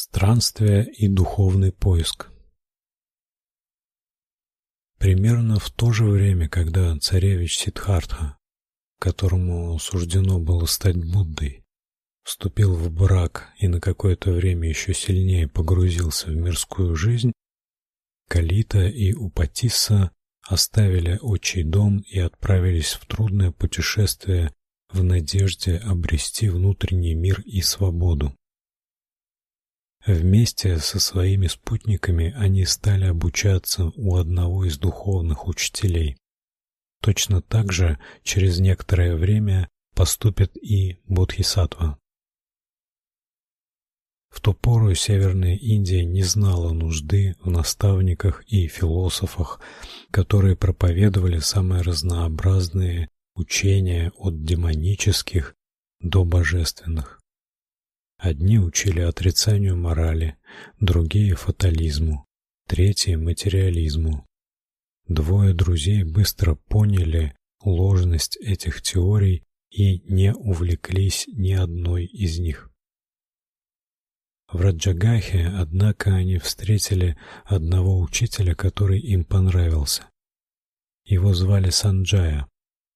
Странствие и духовный поиск. Примерно в то же время, когда царевич Сиддхартха, которому суждено было стать Буддой, вступил в брак и на какое-то время еще сильнее погрузился в мирскую жизнь, Калита и Упатисса оставили отчий дом и отправились в трудное путешествие в надежде обрести внутренний мир и свободу. Вместе со своими спутниками они стали обучаться у одного из духовных учителей. Точно так же через некоторое время поступит и Бодхисаттва. В ту пору Северная Индия не знала нужды в наставниках и философах, которые проповедовали самые разнообразные учения от демонических до божественных. Одни учили отрицанию морали, другие фатализму, третьи материализму. Двое друзей быстро поняли ложность этих теорий и не увлеклись ни одной из них. В Раджагахе, однако, они встретили одного учителя, который им понравился. Его звали Санджая.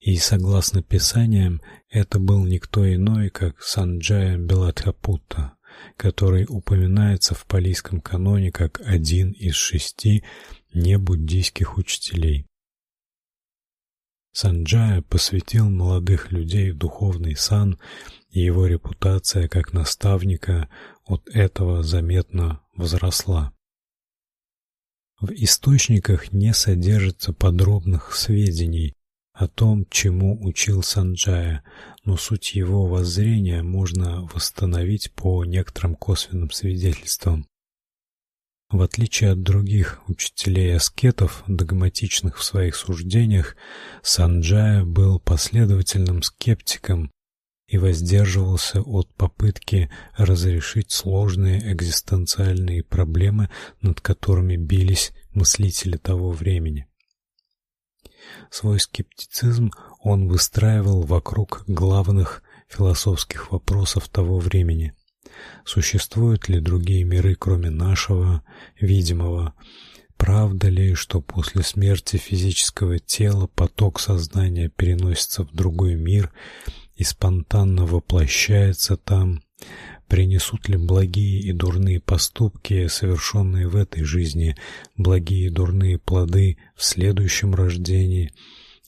И согласно писаниям, это был никто иной, как Санджая Белатхапутта, который упоминается в палийском каноне как один из шести небуддийских учителей. Санджая посвятил молодых людей в духовный сан, и его репутация как наставника от этого заметно возросла. В источниках не содержится подробных сведений о том, чему учил Санджая, но суть его воззрения можно восстановить по некоторым косвенным свидетельствам. В отличие от других учителей-аскетов, догматичных в своих суждениях, Санджая был последовательным скептиком и воздерживался от попытки разрешить сложные экзистенциальные проблемы, над которыми бились мыслители того времени. Свой скептицизм он выстраивал вокруг главных философских вопросов того времени. Существуют ли другие миры, кроме нашего, видимого? Правда ли, что после смерти физического тела поток сознания переносится в другой мир и спонтанно воплощается там? Принесут ли благие и дурные поступки, совершенные в этой жизни, благие и дурные плоды в следующем рождении,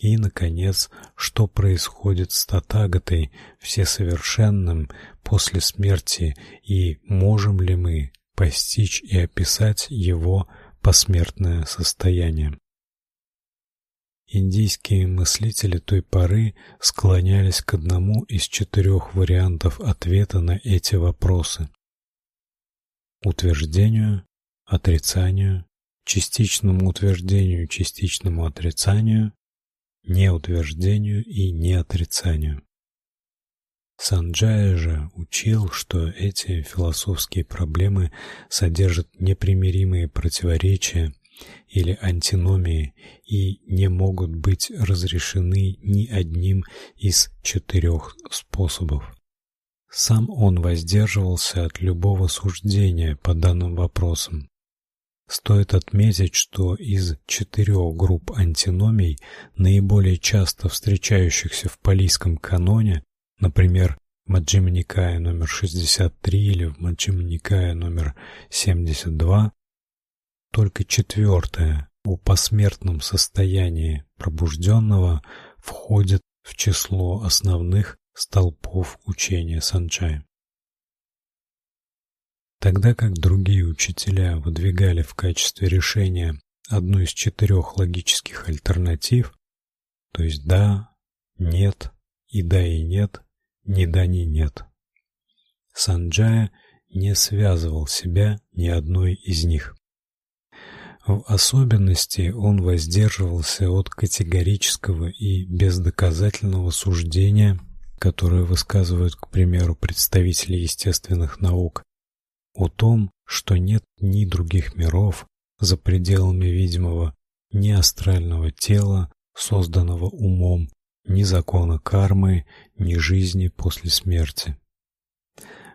и наконец, что происходит с Татагатой, всесовершенным после смерти, и можем ли мы постичь и описать его посмертное состояние. Индийские мыслители той поры склонялись к одному из четырех вариантов ответа на эти вопросы: утверждению, отрицанию, частичному утверждению, частичному отрицанию, неутверждению и неотрицанию. Санджая же учил, что эти философские проблемы содержат непримиримые противоречия или антиномии и не могут быть разрешены ни одним из четырех способов. Сам он воздерживался от любого суждения по данным вопросам. Стоит отметить, что из четырех групп антиномий, наиболее часто встречающихся в палийском каноне, например, Маджхима Никая номер 63 или в Маджхима Никая номер 72, только четвертое о посмертном состоянии пробужденного входит в число основных столпов учения Санчая. Тогда как другие учителя выдвигали в качестве решения одну из четырех логических альтернатив, то есть да, нет и да и нет, ни да ни нет. Санджая не связывал себя ни одной из них. В особенности он воздерживался от категорического и бездоказательного суждения, которое высказывают, к примеру, представители естественных наук, о том, что нет ни других миров за пределами видимого, ни астрального тела, созданного умом, ни закона кармы, ни жизни после смерти.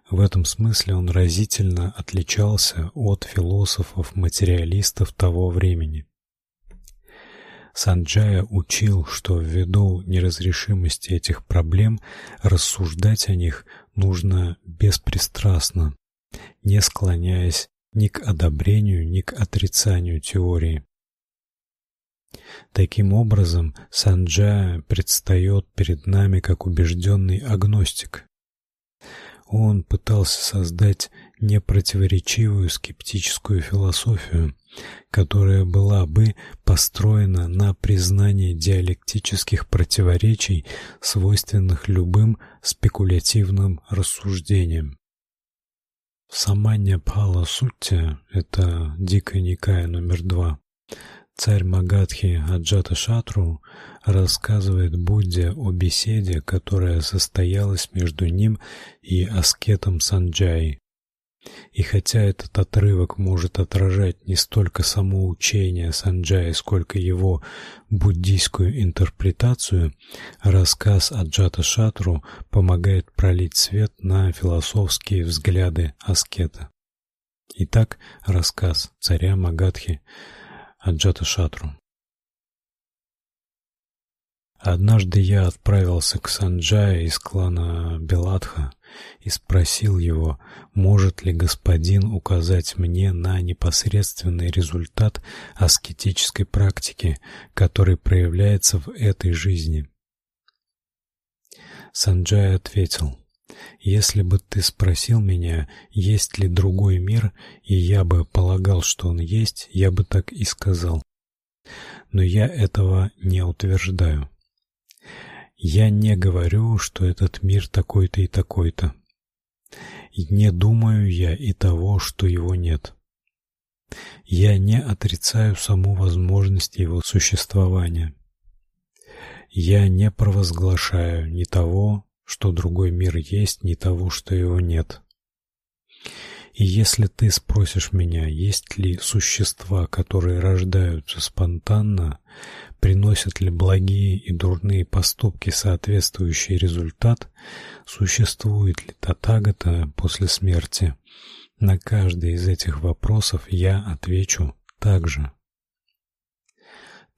В этом смысле он разительно отличался от философов-материалистов того времени. Санджая учил, что ввиду неразрешимости этих проблем рассуждать о них нужно беспристрастно, не склоняясь ни к одобрению, ни к отрицанию теории. Таким образом, Санджая предстает перед нами как убежденный агностик. Он пытался создать непротиворечивую скептическую философию, которая была бы построена на признании диалектических противоречий, свойственных любым спекулятивным рассуждениям. Саманья Пала Сутти это Дикая Никая номер два. Царь Магадхи Аджата Шатру рассказывает Будде о беседе, которая состоялась между ним и аскетом Санджай. И хотя этот отрывок может отражать не столько само учение Санджая, сколько его буддийскую интерпретацию, рассказ Аджата Шатру помогает пролить свет на философские взгляды аскета. Итак, рассказ царя Магадхи Аджата Шатру. Однажды я отправился к Санджае из клана Белатха и спросил его, может ли господин указать мне на непосредственный результат аскетической практики, который проявляется в этой жизни. Санджай ответил: если бы ты спросил меня, есть ли другой мир, и я бы полагал, что он есть, я бы так и сказал. Но я этого не утверждаю. Я не говорю, что этот мир такой-то и такой-то. И не думаю я и того, что его нет. Я не отрицаю саму возможность его существования. Я не провозглашаю ни того, что другой мир есть, ни того, что его нет. И если ты спросишь меня, есть ли существа, которые рождаются спонтанно, приносят ли благие и дурные поступки соответствующий результат, существует ли Татагата после смерти, на каждый из этих вопросов я отвечу также.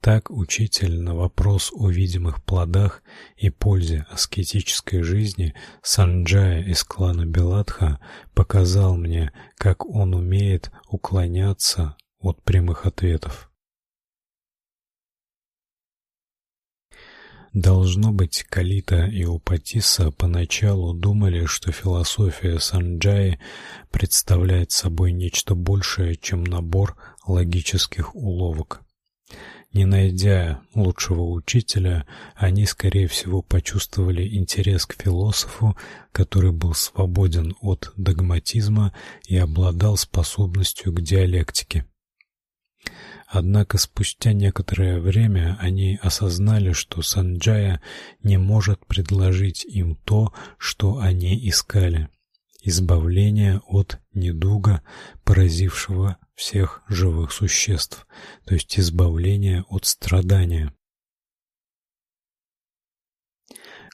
Так учитель на вопрос о видимых плодах и пользе аскетической жизни Санджая из клана Белатха показал мне, как он умеет уклоняться от прямых ответов. Должно быть, Калита и Упатиса поначалу думали, что философия Санджаи представляет собой нечто большее, чем набор логических уловок. Не найдя лучшего учителя, они, скорее всего, почувствовали интерес к философу, который был свободен от догматизма и обладал способностью к диалектике. Однако спустя некоторое время они осознали, что Санджая не может предложить им то, что они искали избавление от недуга, поразившего всех живых существ, то есть избавление от страдания.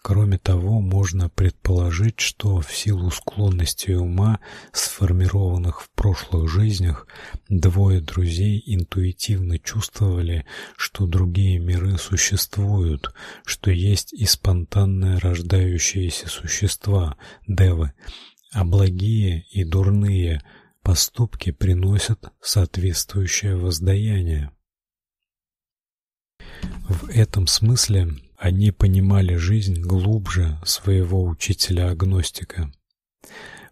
Кроме того, можно предположить, что в силу склонностей ума, сформированных в прошлых жизнях, двое друзей интуитивно чувствовали, что другие миры существуют, что есть и спонтанно рождающиеся существа, девы, а благие и дурные поступки приносят соответствующее воздаяние. В этом смысле они понимали жизнь глубже своего учителя-агностика.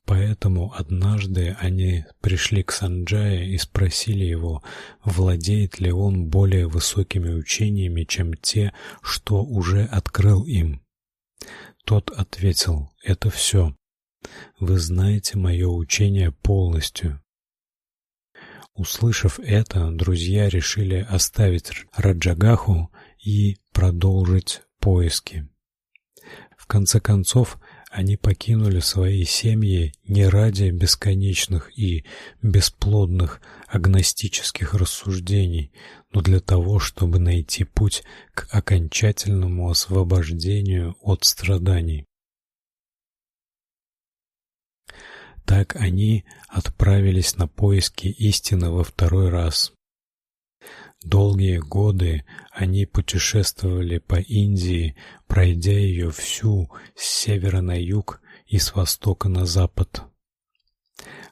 Поэтому однажды они пришли к Санджае и спросили его, владеет ли он более высокими учениями, чем те, что уже открыл им. Тот ответил: "Это все. Вы знаете мое учение полностью. Услышав это, друзья решили оставить Раджагаху и продолжить поиски. В конце концов, они покинули свои семьи не ради бесконечных и бесплодных агностических рассуждений, но для того, чтобы найти путь к окончательному освобождению от страданий. Так они отправились на поиски истины во второй раз. Долгие годы они путешествовали по Индии, пройдя ее всю с севера на юг и с востока на запад.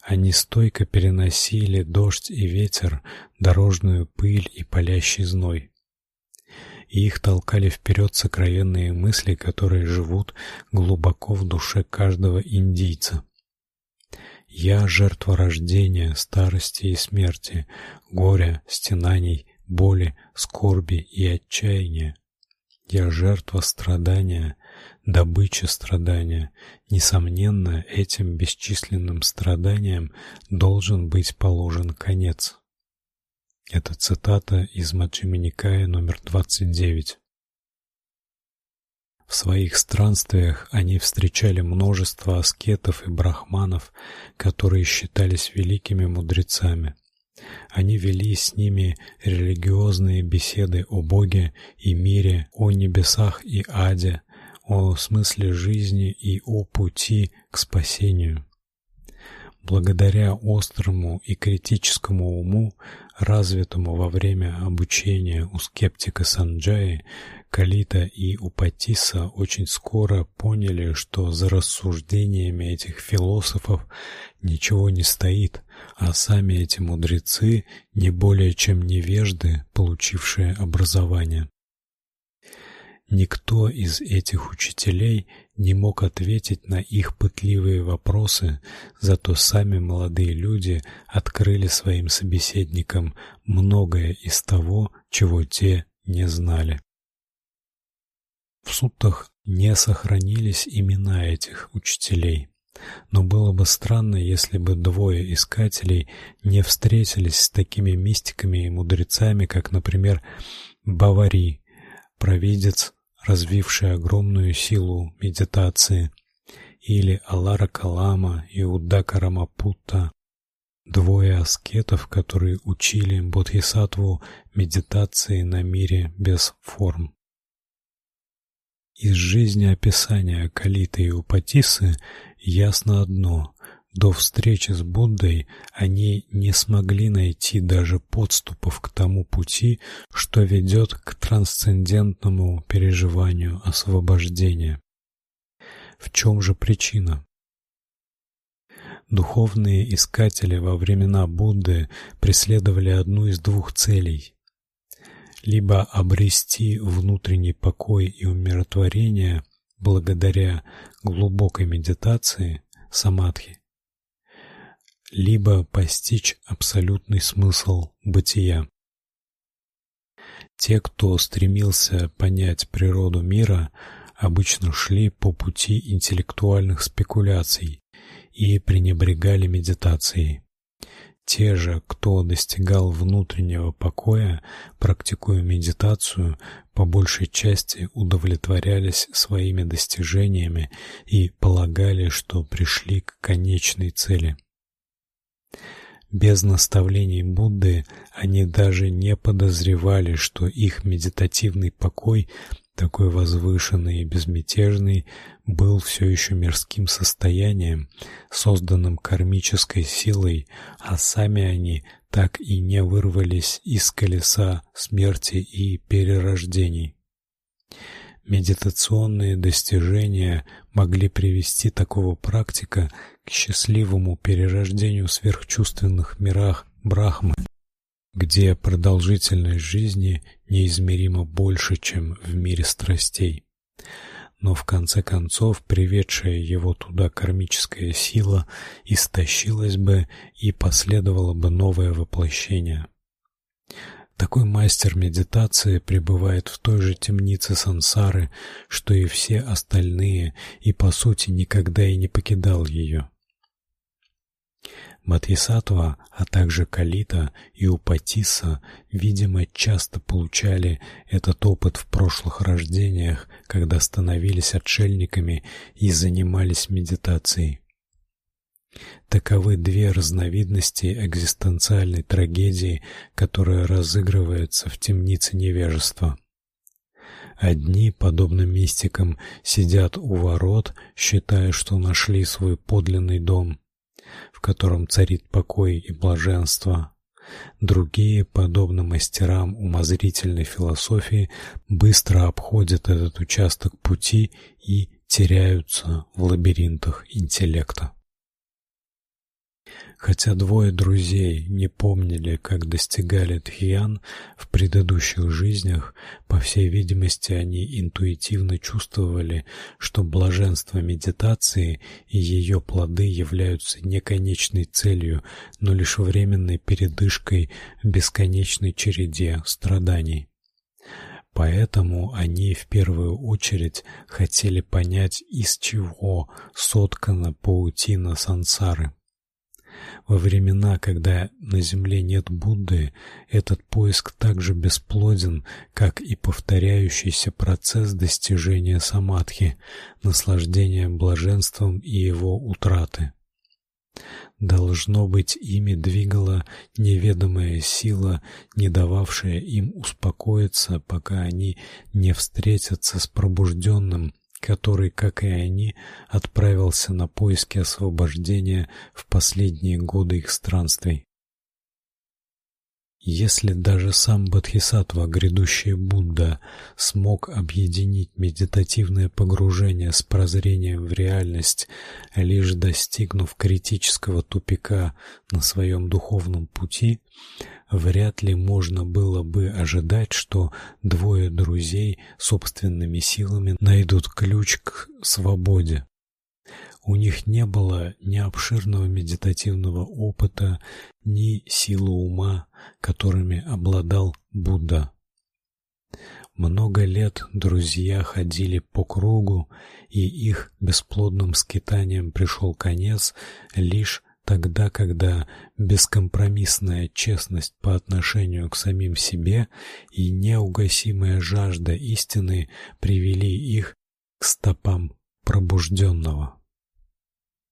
Они стойко переносили дождь и ветер, дорожную пыль и палящий зной. И их толкали вперед сокровенные мысли, которые живут глубоко в душе каждого индийца. Я жертва рождения, старости и смерти, горя, стенаний, боли, скорби и отчаяния. Я жертва страдания, добыча страдания. Несомненно, этим бесчисленным страданиям должен быть положен конец. Это цитата из Маччхима Никая номер 29. В своих странствиях они встречали множество аскетов и брахманов, которые считались великими мудрецами. Они вели с ними религиозные беседы о Боге и мире, о небесах и аде, о смысле жизни и о пути к спасению. Благодаря острому и критическому уму, развитому во время обучения у скептика Санджаи, Калита и Упатиса очень скоро поняли, что за рассуждениями этих философов ничего не стоит, а сами эти мудрецы не более чем невежды, получившие образование. Никто из этих учителей не мог ответить на их пытливые вопросы, зато сами молодые люди открыли своим собеседникам многое из того, чего те не знали. В суттах не сохранились имена этих учителей. Но было бы странно, если бы двое искателей не встретились с такими мистиками и мудрецами, как, например, Бавари, провидец развивший огромную силу медитации, или Алара Калама и Уддака Рамапутта, двое аскетов, которые учили бодхисаттву медитации на мире без форм. Из жизни описания Калиты и Упатисы ясно одно: до встречи с Буддой они не смогли найти даже подступов к тому пути, что ведет к трансцендентному переживанию освобождения. В чем же причина? Духовные искатели во времена Будды преследовали одну из двух целей: либо обрести внутренний покой и умиротворение благодаря глубокой медитации самадхи, либо постичь абсолютный смысл бытия. Те, кто стремился понять природу мира, обычно шли по пути интеллектуальных спекуляций и пренебрегали медитацией. Те же, кто достигал внутреннего покоя, практикуя медитацию, по большей части удовлетворялись своими достижениями и полагали, что пришли к конечной цели. Без наставлений Будды они даже не подозревали, что их медитативный покой, такой возвышенный и безмятежный, был все еще мирским состоянием, созданным кармической силой, а сами они так и не вырвались из колеса смерти и перерождений. Медитационные достижения могли привести такого практика к счастливому перерождению в сверхчувственных мирах Брахмы, где продолжительность жизни неизмеримо больше, чем в мире страстей. Но в конце концов приведшая его туда кармическая сила истощилась бы и последовало бы новое воплощение. Такой мастер медитации пребывает в той же темнице сансары, что и все остальные, и по сути никогда и не покидал ее. Бодхисаттва, а также Калита и Упатиса, видимо, часто получали этот опыт в прошлых рождениях, когда становились отшельниками и занимались медитацией. Таковы две разновидности экзистенциальной трагедии, которая разыгрывается в темнице невежества. Одни, подобно мистикам, сидят у ворот, считая, что нашли свой подлинный дом, котором царит покой и блаженство. Другие, подобно мастерам умозрительной философии, быстро обходят этот участок пути и теряются в лабиринтах интеллекта. Хотя двое друзей не помнили, как достигали Тхьян в предыдущих жизнях, по всей видимости, они интуитивно чувствовали, что блаженство медитации и ее плоды являются не конечной целью, но лишь временной передышкой в бесконечной череде страданий. Поэтому они в первую очередь хотели понять, из чего соткана паутина сансары. Во времена, когда на земле нет Будды, этот поиск так же бесплоден, как и повторяющийся процесс достижения самадхи, наслаждения блаженством и его утраты. Должно быть, ими двигала неведомая сила, не дававшая им успокоиться, пока они не встретятся с пробужденным, который, как и они, отправился на поиски освобождения в последние годы их странствий. Если даже сам Бодхисаттва, грядущий Будда, смог объединить медитативное погружение с прозрением в реальность, лишь достигнув критического тупика на своем духовном пути, вряд ли можно было бы ожидать, что двое друзей собственными силами найдут ключ к свободе. У них не было ни обширного медитативного опыта, ни силы ума, которыми обладал Будда. Много лет друзья ходили по кругу, и их бесплодным скитаниям пришел конец лишь тогда, когда бескомпромиссная честность по отношению к самим себе и неугасимая жажда истины привели их к стопам пробужденного.